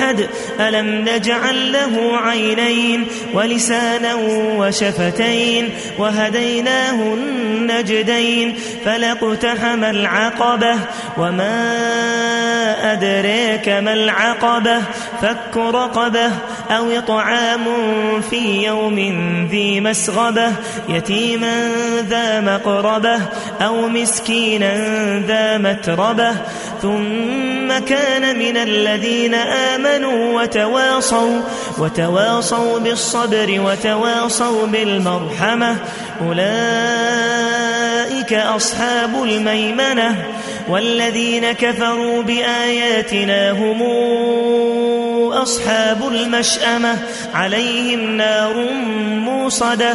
أحد ألم نجعل له عينين ولسانا وشفتين وهديناه النجدين فلاقتحم العقبة وما أدريك ما العقبة فك رقبة أو اطعام في يوم ذي مسغبة يتيما ذا مقربة أو مسكينا ذا متربة. ثم كان من الذين آمنوا وتواصوا, وتواصوا بالصبر وتواصوا بالمرحمة. أولئك أصحاب الميمنة والذين كفروا بآياتنا هم أصحاب المشأمة عليهم نار موصدة.